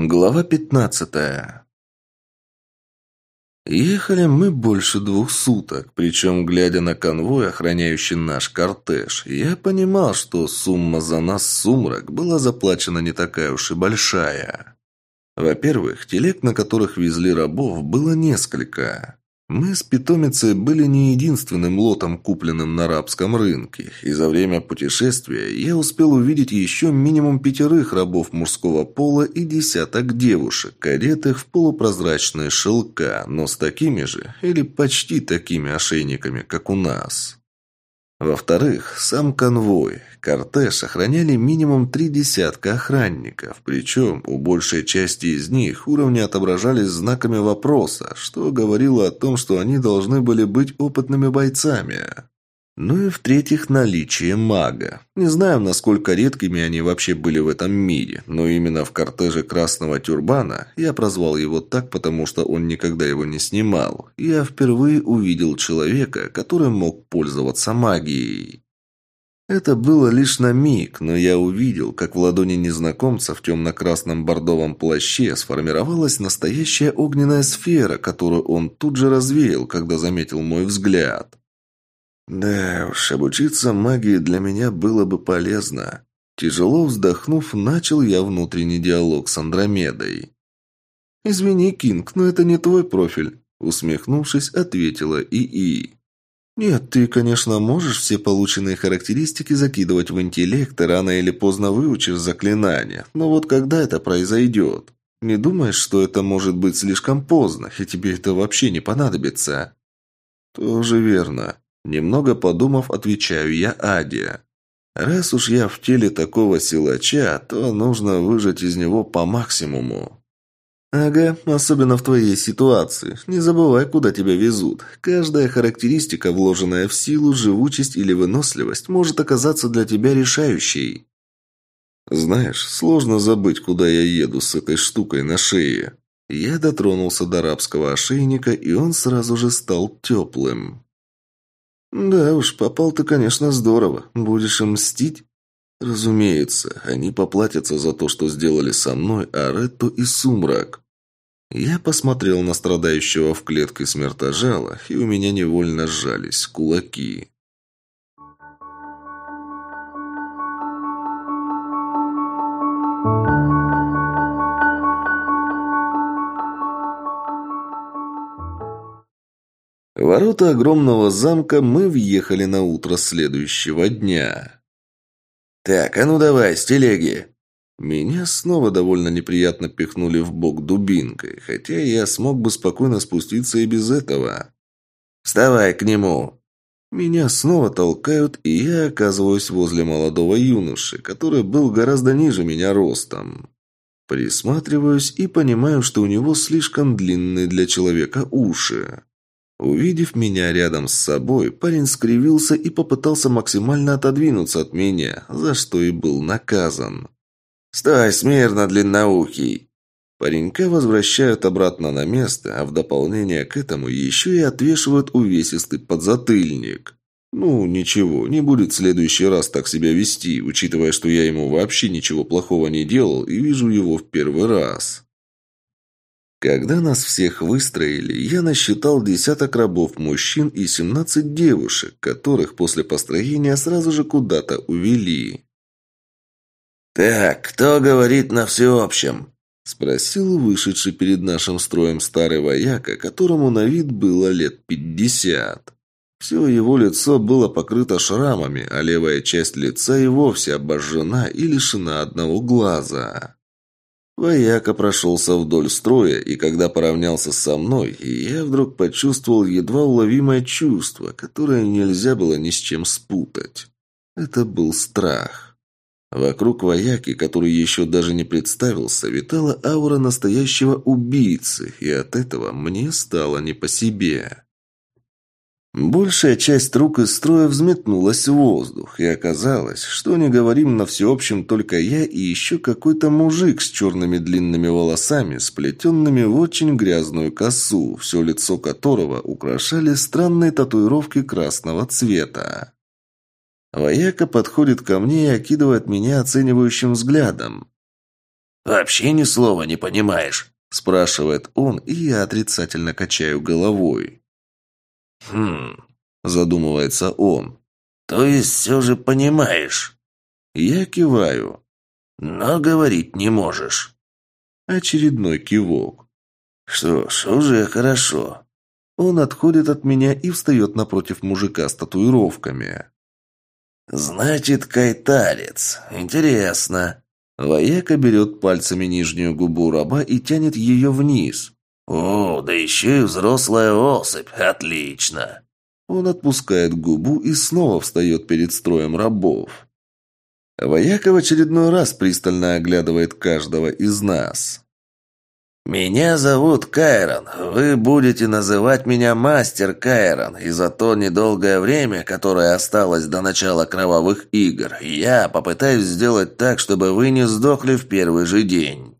Глава пятнадцатая. Ехали мы больше двух суток, причем, глядя на конвой, охраняющий наш кортеж, я понимал, что сумма за нас сумрак была заплачена не такая уж и большая. Во-первых, телег, на которых везли рабов, было несколько. Мы с питомицей были не единственным лотом, купленным на арабском рынке, и за время путешествия я успел увидеть еще минимум пятерых рабов мужского пола и десяток девушек, одетых в полупрозрачные шелка, но с такими же или почти такими ошейниками, как у нас. Во-вторых, сам конвой. Кортеж охраняли минимум три десятка охранников, причем у большей части из них уровни отображались знаками вопроса, что говорило о том, что они должны были быть опытными бойцами. Ну и в-третьих, наличие мага. Не знаю, насколько редкими они вообще были в этом мире, но именно в кортеже Красного Тюрбана, я прозвал его так, потому что он никогда его не снимал, я впервые увидел человека, который мог пользоваться магией. Это было лишь на миг, но я увидел, как в ладони незнакомца в темно-красном бордовом плаще сформировалась настоящая огненная сфера, которую он тут же развеял, когда заметил мой взгляд. Да уж, обучиться магии для меня было бы полезно. Тяжело вздохнув, начал я внутренний диалог с Андромедой. «Извини, Кинг, но это не твой профиль», — усмехнувшись, ответила ИИ. «Нет, ты, конечно, можешь все полученные характеристики закидывать в интеллект, и рано или поздно выучишь заклинание, но вот когда это произойдет? Не думаешь, что это может быть слишком поздно, и тебе это вообще не понадобится?» «Тоже верно», Немного подумав, отвечаю я Аде. Раз уж я в теле такого силача, то нужно выжать из него по максимуму. «Ага, особенно в твоей ситуации. Не забывай, куда тебя везут. Каждая характеристика, вложенная в силу, живучесть или выносливость, может оказаться для тебя решающей». «Знаешь, сложно забыть, куда я еду с этой штукой на шее». Я дотронулся до арабского ошейника, и он сразу же стал теплым. «Да уж, попал ты, конечно, здорово. Будешь им мстить?» «Разумеется, они поплатятся за то, что сделали со мной Аретто и Сумрак». Я посмотрел на страдающего в клетке смертожала, и у меня невольно сжались кулаки. Ворота огромного замка мы въехали на утро следующего дня. «Так, а ну давай, с телеги!» Меня снова довольно неприятно пихнули в бок дубинкой, хотя я смог бы спокойно спуститься и без этого. «Вставай к нему!» Меня снова толкают, и я оказываюсь возле молодого юноши, который был гораздо ниже меня ростом. Присматриваюсь и понимаю, что у него слишком длинные для человека уши. Увидев меня рядом с собой, парень скривился и попытался максимально отодвинуться от меня, за что и был наказан. «Стой смирно, длинноухий!» Паренька возвращают обратно на место, а в дополнение к этому еще и отвешивают увесистый подзатыльник. Ну, ничего, не будет в следующий раз так себя вести, учитывая, что я ему вообще ничего плохого не делал и вижу его в первый раз. Когда нас всех выстроили, я насчитал десяток рабов-мужчин и семнадцать девушек, которых после построения сразу же куда-то увели. «Так, кто говорит на всеобщем?» – спросил вышедший перед нашим строем старый вояка, которому на вид было лет пятьдесят. Все его лицо было покрыто шрамами, а левая часть лица и вовсе обожжена и лишена одного глаза. Вояка прошелся вдоль строя, и когда поравнялся со мной, я вдруг почувствовал едва уловимое чувство, которое нельзя было ни с чем спутать. Это был страх. Вокруг вояки, который еще даже не представился, витала аура настоящего убийцы, и от этого мне стало не по себе. Большая часть рук из строя взметнулась в воздух, и оказалось, что не говорим на всеобщем только я и еще какой-то мужик с черными длинными волосами, сплетенными в очень грязную косу, все лицо которого украшали странные татуировки красного цвета. Вояка подходит ко мне и окидывает меня оценивающим взглядом. Вообще ни слова не понимаешь?» Спрашивает он, и я отрицательно качаю головой. «Хм...» Задумывается он. «То есть все же понимаешь?» Я киваю. «Но говорить не можешь». Очередной кивок. «Что ж, уже хорошо». Он отходит от меня и встает напротив мужика с татуировками. «Значит, кайтарец. Интересно». Вояка берет пальцами нижнюю губу раба и тянет ее вниз. «О, да еще и взрослая особь. Отлично!» Он отпускает губу и снова встает перед строем рабов. Вояка в очередной раз пристально оглядывает каждого из нас. «Меня зовут Кайрон. Вы будете называть меня Мастер Кайрон, и за то недолгое время, которое осталось до начала кровавых игр, я попытаюсь сделать так, чтобы вы не сдохли в первый же день.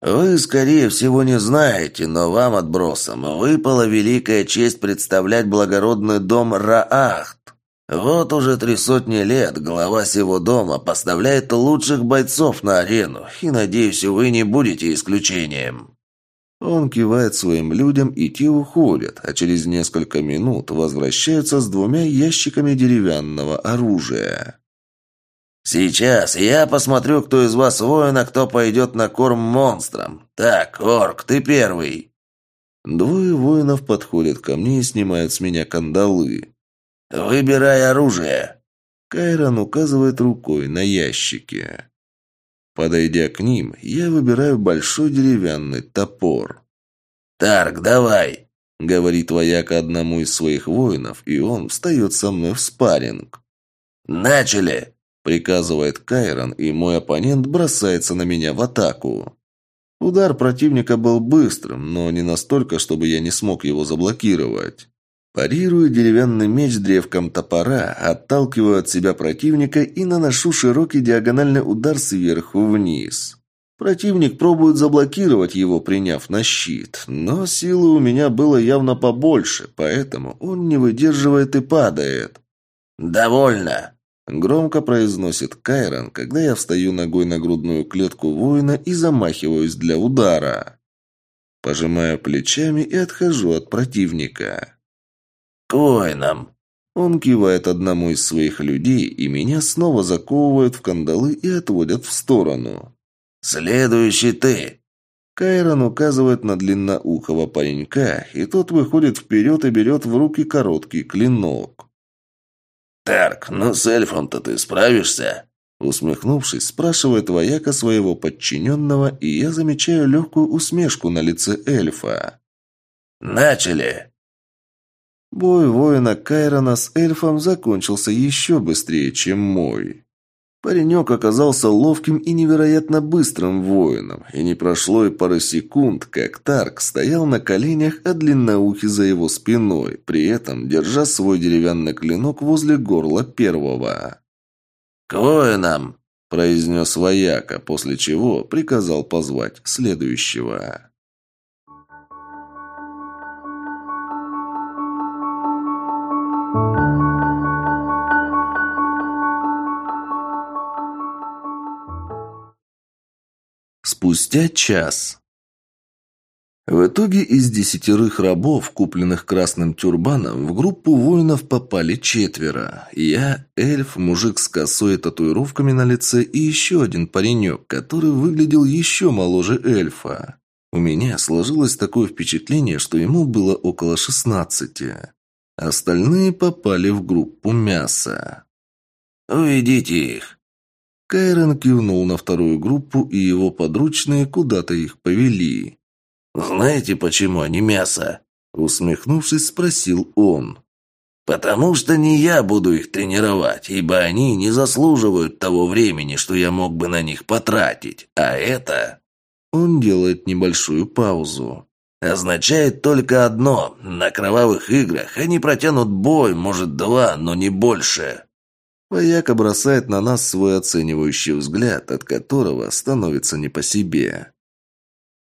Вы, скорее всего, не знаете, но вам, отбросам, выпала великая честь представлять благородный дом Раахт. Вот уже три сотни лет глава сего дома поставляет лучших бойцов на арену, и, надеюсь, вы не будете исключением». Он кивает своим людям, и те уходят, а через несколько минут возвращаются с двумя ящиками деревянного оружия. «Сейчас я посмотрю, кто из вас воин, а кто пойдет на корм монстрам. Так, Орк, ты первый». Двое воинов подходят ко мне и снимают с меня кандалы. «Выбирай оружие». Кайрон указывает рукой на ящики. Подойдя к ним, я выбираю большой деревянный топор. «Тарк, давай!» — говорит вояка одному из своих воинов, и он встает со мной в спарринг. «Начали!» — приказывает Кайрон, и мой оппонент бросается на меня в атаку. Удар противника был быстрым, но не настолько, чтобы я не смог его заблокировать. Парирую деревянный меч древком топора, отталкиваю от себя противника и наношу широкий диагональный удар сверху вниз. Противник пробует заблокировать его, приняв на щит, но силы у меня было явно побольше, поэтому он не выдерживает и падает. «Довольно!» – громко произносит Кайрон, когда я встаю ногой на грудную клетку воина и замахиваюсь для удара. Пожимаю плечами и отхожу от противника. «К воинам!» Он кивает одному из своих людей, и меня снова заковывают в кандалы и отводят в сторону. «Следующий ты!» Кайрон указывает на длинноухого паренька, и тот выходит вперед и берет в руки короткий клинок. «Тарк, ну с эльфом-то ты справишься?» Усмехнувшись, спрашивает вояка своего подчиненного, и я замечаю легкую усмешку на лице эльфа. «Начали!» Бой воина Кайрона с эльфом закончился еще быстрее, чем мой. Паренек оказался ловким и невероятно быстрым воином, и не прошло и пары секунд, как Тарк стоял на коленях, а длинноухий за его спиной, при этом держа свой деревянный клинок возле горла первого. «К воинам!» – произнес вояка, после чего приказал позвать следующего. Спустя час. В итоге из десятерых рабов, купленных красным тюрбаном, в группу воинов попали четверо. Я, эльф, мужик с косой и татуировками на лице и еще один паренек, который выглядел еще моложе эльфа. У меня сложилось такое впечатление, что ему было около шестнадцати. Остальные попали в группу мяса. «Уведите их!» Кайрон кивнул на вторую группу, и его подручные куда-то их повели. «Знаете, почему они мясо?» Усмехнувшись, спросил он. «Потому что не я буду их тренировать, ибо они не заслуживают того времени, что я мог бы на них потратить. А это...» Он делает небольшую паузу. «Означает только одно. На кровавых играх они протянут бой, может, два, но не больше». Вояка бросает на нас свой оценивающий взгляд, от которого становится не по себе.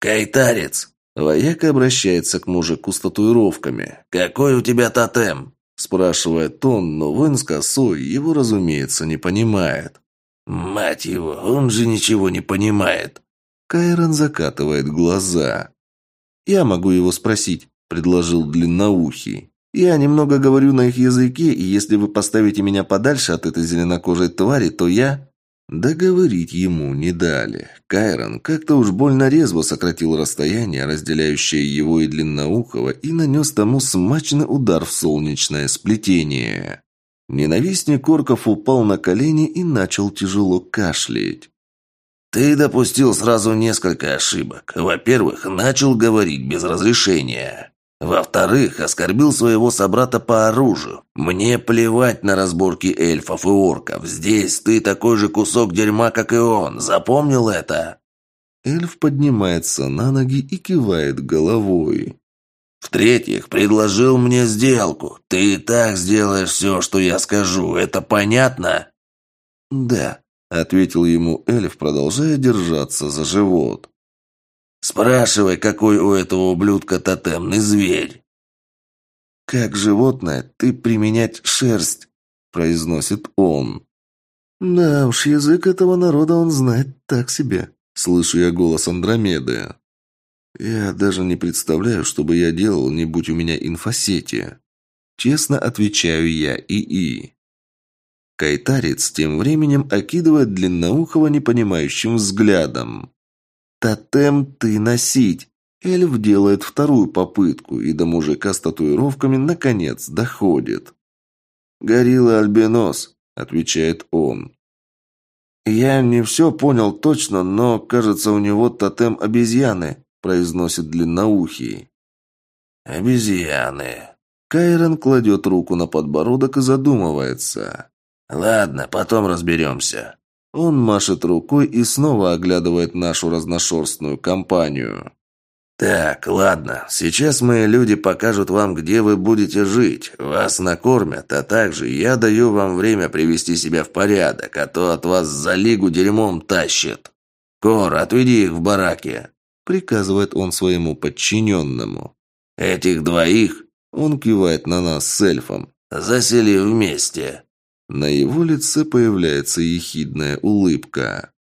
«Кайтарец!» Вояка обращается к мужику с татуировками. «Какой у тебя тотем?» Спрашивает он, но воин с косой его, разумеется, не понимает. «Мать его, он же ничего не понимает!» Кайрон закатывает глаза. «Я могу его спросить», – предложил длинноухий. «Я немного говорю на их языке, и если вы поставите меня подальше от этой зеленокожей твари, то я...» Договорить ему не дали. Кайрон как-то уж больно резво сократил расстояние, разделяющее его и длинноухого, и нанес тому смачный удар в солнечное сплетение. Ненавистник орков упал на колени и начал тяжело кашлять. «Ты допустил сразу несколько ошибок. Во-первых, начал говорить без разрешения. Во-вторых, оскорбил своего собрата по оружию. Мне плевать на разборки эльфов и орков. Здесь ты такой же кусок дерьма, как и он. Запомнил это?» Эльф поднимается на ноги и кивает головой. «В-третьих, предложил мне сделку. Ты и так сделаешь все, что я скажу. Это понятно?» «Да», — ответил ему эльф, продолжая держаться за живот. Спрашивай, какой у этого ублюдка тотемный зверь. Как животное ты применять шерсть, произносит он. Да уж, язык этого народа он знает так себе. Слышу я голос Андромеды. Я даже не представляю, что бы я делал, не будь у меня инфосети. Честно отвечаю я ИИ. Кайтарец тем временем окидывает длинноухого непонимающим взглядом. «Тотем ты носить!» Эльф делает вторую попытку, и до мужика с татуировками наконец доходит. «Горилла Альбинос», — отвечает он. «Я не все понял точно, но, кажется, у него тотем обезьяны», — произносит длинноухий. «Обезьяны». Кайрон кладет руку на подбородок и задумывается. «Ладно, потом разберемся». Он машет рукой и снова оглядывает нашу разношерстную компанию. «Так, ладно. Сейчас мои люди покажут вам, где вы будете жить. Вас накормят, а также я даю вам время привести себя в порядок, а то от вас за лигу дерьмом тащит. Кор, отведи их в бараке», — приказывает он своему подчиненному. «Этих двоих...» — он кивает на нас с эльфом. «Засели вместе». На его лице появляется ехидная улыбка.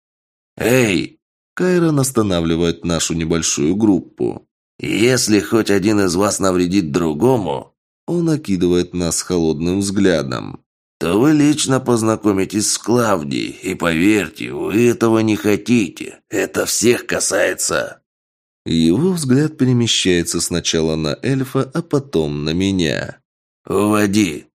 «Эй!» Кайрон останавливает нашу небольшую группу. «Если хоть один из вас навредит другому...» Он окидывает нас холодным взглядом. «То вы лично познакомитесь с Клавдией, и поверьте, вы этого не хотите. Это всех касается». Его взгляд перемещается сначала на эльфа, а потом на меня. «Уводи»,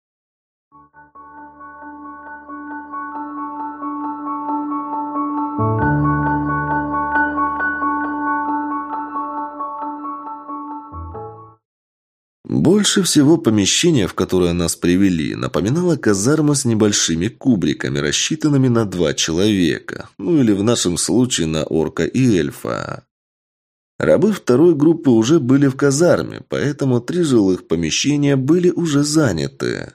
Больше всего помещение, в которое нас привели, напоминало казарму с небольшими кубриками, рассчитанными на два человека, ну или в нашем случае на орка и эльфа. Рабы второй группы уже были в казарме, поэтому три жилых помещения были уже заняты.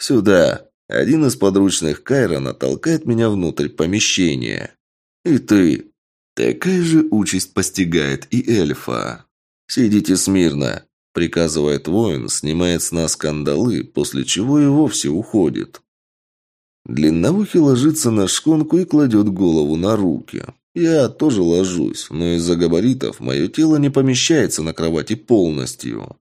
«Сюда!» Один из подручных Кайрона толкает меня внутрь помещения. «И ты!» Такая же участь постигает и эльфа. «Сидите смирно!» Приказывает воин, снимает с нас кандалы, после чего и вовсе уходит. Длинновухий ложится на шконку и кладет голову на руки. Я тоже ложусь, но из-за габаритов мое тело не помещается на кровати полностью.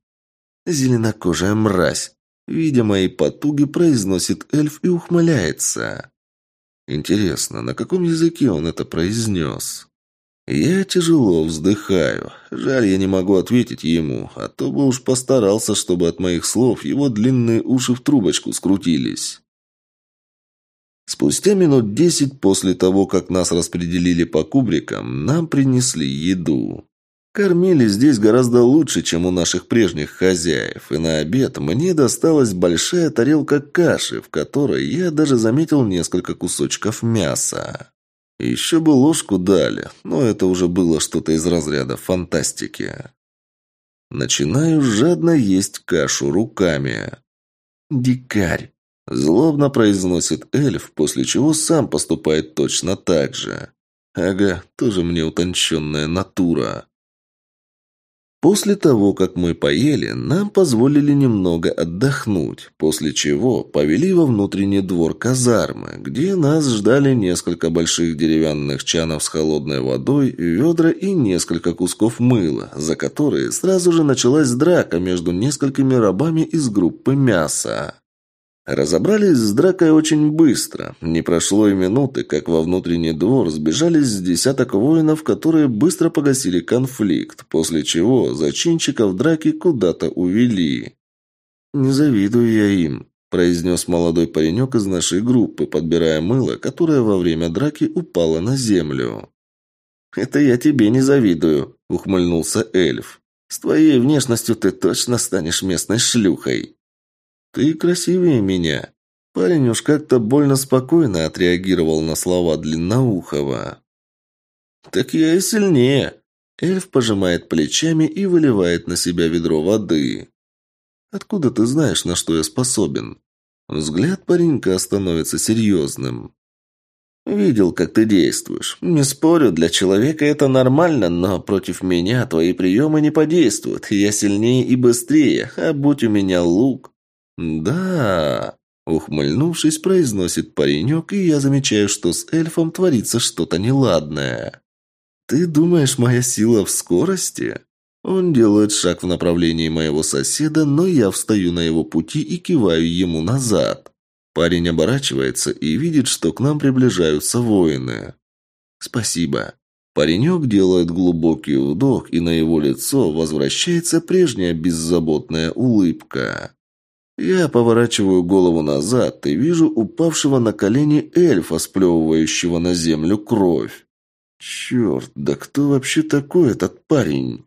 Зеленокожая мразь. Видя мои потуги, произносит эльф и ухмыляется. Интересно, на каком языке он это произнес? Я тяжело вздыхаю. Жаль, я не могу ответить ему, а то бы уж постарался, чтобы от моих слов его длинные уши в трубочку скрутились. Спустя минут десять после того, как нас распределили по кубрикам, нам принесли еду. Кормили здесь гораздо лучше, чем у наших прежних хозяев, и на обед мне досталась большая тарелка каши, в которой я даже заметил несколько кусочков мяса. Еще бы ложку дали, но это уже было что-то из разряда фантастики. Начинаю жадно есть кашу руками. «Дикарь!» – злобно произносит эльф, после чего сам поступает точно так же. Ага, тоже мне утонченная натура. После того, как мы поели, нам позволили немного отдохнуть, после чего повели во внутренний двор казармы, где нас ждали несколько больших деревянных чанов с холодной водой, ведра и несколько кусков мыла, за которые сразу же началась драка между несколькими рабами из группы мяса. Разобрались с дракой очень быстро. Не прошло и минуты, как во внутренний двор сбежались десяток воинов, которые быстро погасили конфликт, после чего зачинщиков драки куда-то увели. «Не завидую я им», – произнес молодой паренек из нашей группы, подбирая мыло, которое во время драки упало на землю. «Это я тебе не завидую», – ухмыльнулся эльф. «С твоей внешностью ты точно станешь местной шлюхой». «Ты красивее меня». Парень уж как-то больно спокойно отреагировал на слова Длинноухова. «Так я и сильнее». Эльф пожимает плечами и выливает на себя ведро воды. «Откуда ты знаешь, на что я способен?» Взгляд паренька становится серьезным. «Видел, как ты действуешь. Не спорю, для человека это нормально, но против меня твои приемы не подействуют. Я сильнее и быстрее, а будь у меня лук, «Да...» – ухмыльнувшись, произносит паренек, и я замечаю, что с эльфом творится что-то неладное. «Ты думаешь, моя сила в скорости?» Он делает шаг в направлении моего соседа, но я встаю на его пути и киваю ему назад. Парень оборачивается и видит, что к нам приближаются воины. «Спасибо». Паренек делает глубокий вдох, и на его лицо возвращается прежняя беззаботная улыбка. Я поворачиваю голову назад и вижу упавшего на колени эльфа, сплевывающего на землю кровь. Черт, да кто вообще такой этот парень?